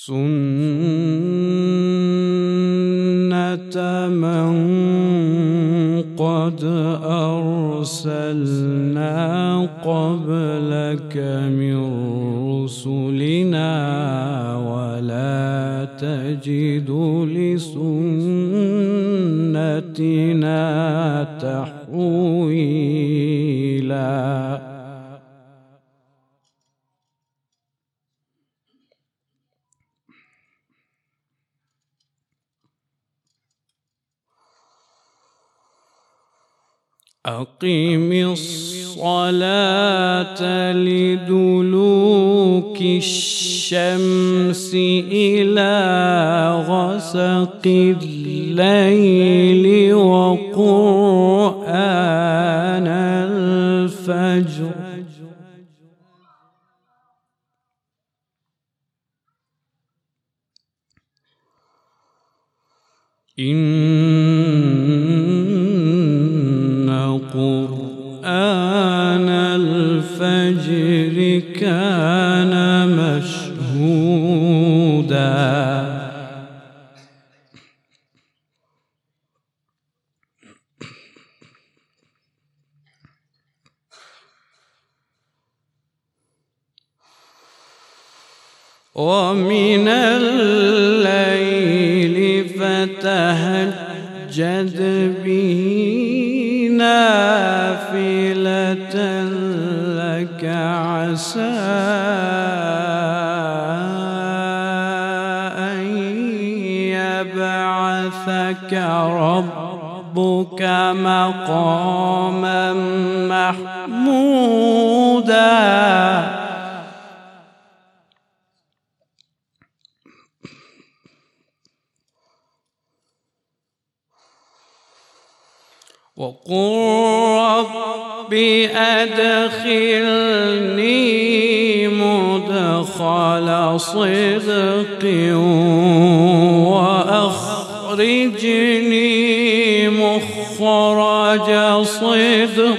سنة أقم الصلاة لدلوك الشمس إلى غسق الليل وقرآن مشهودا ومن الليل فتهجد به نافلة لك عسى يبعثك ربك مقاما محمودا؟ وقل رب أدخلني مدخل صدق. وأخرجني مخرج صدق.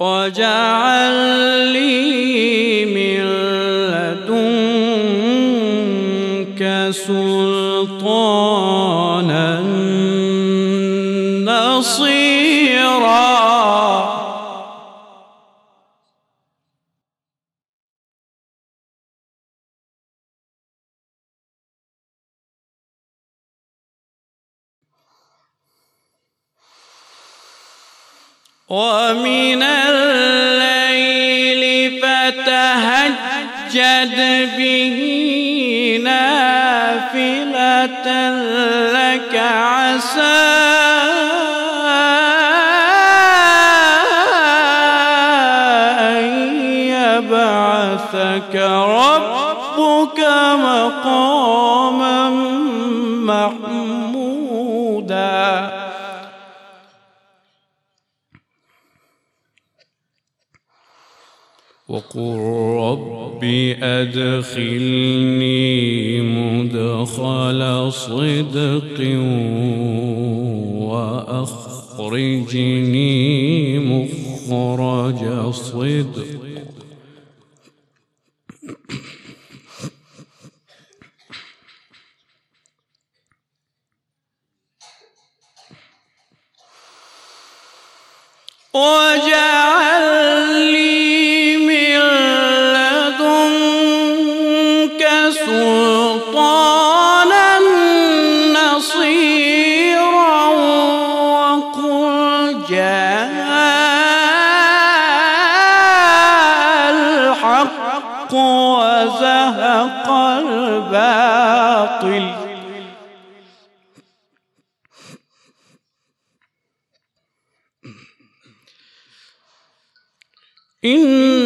واجعل لي من لدنك سلطانا نصيرا. ومن الليل فتهجد به نافلة لك عسى أن يبعثك ربك مقاما وقل رب أدخلني مدخل صدق وأخرجني مخرج صدق. واجعل إن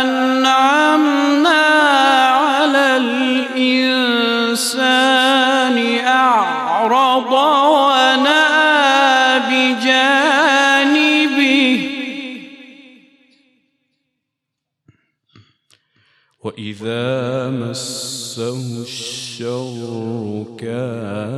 أنعمنا على الإنسان أعرض ونأى بجانبه. وإذا مسه الشر كان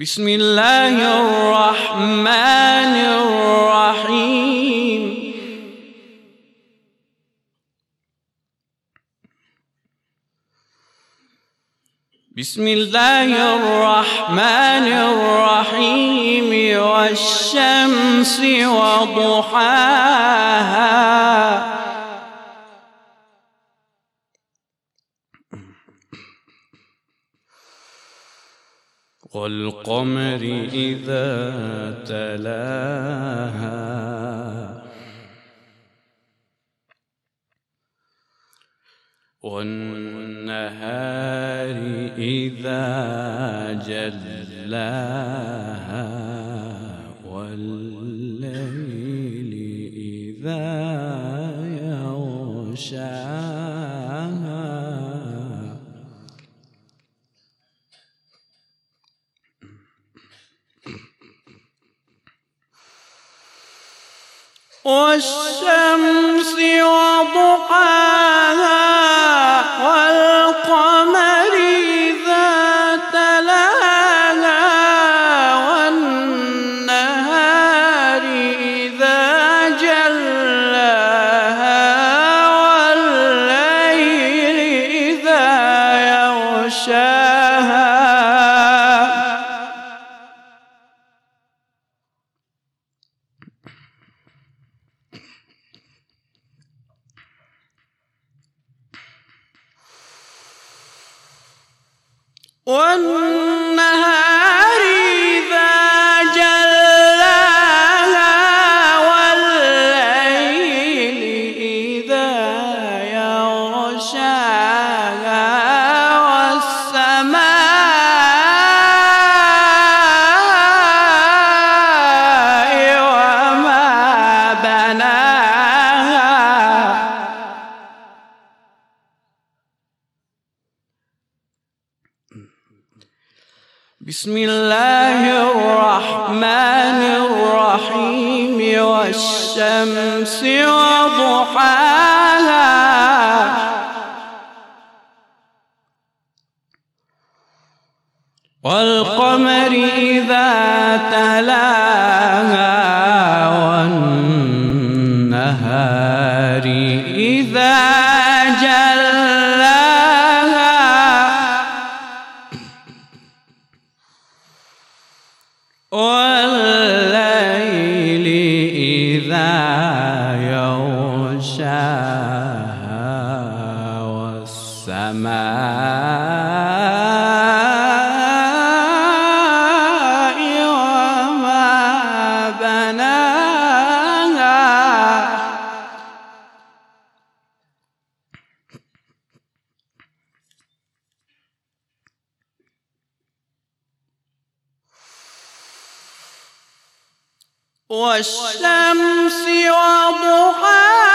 بسم الله الرحمن الرحيم. بسم الله الرحمن الرحيم. والشمس وضحاها. والقمر إذا تلاها. والنهار إذا جلاها. والشمس وضحاها والنهار بسم الله الرحمن الرحيم والشمس وضحاها. والقمر إذا تلاها والنهار إذا جلاها والشمس وضحاها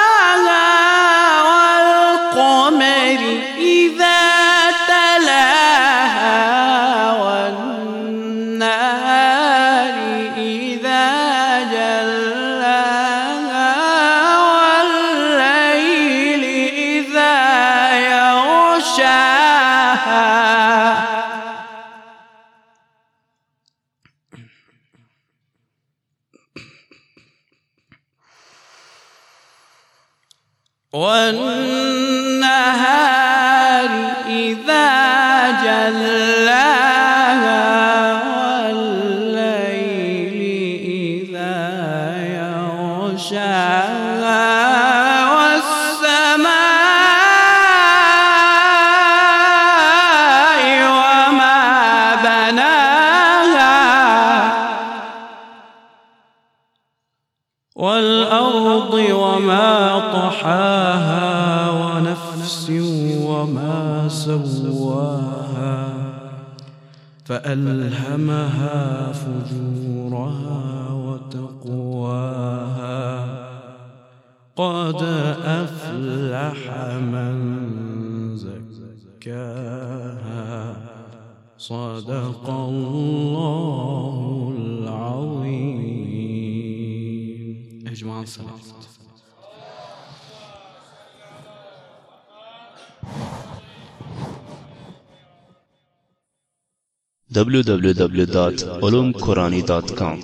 والنهار إذا جلاها والليل إذا يغشاها والسماء وما بناها والأرض وما طحاها ونفس وما سواها فألهمها فجورها وتقواها. قد أفلح من زكاها. صدق الله العظيم. اجمع الصلاة www.ulumqurani.com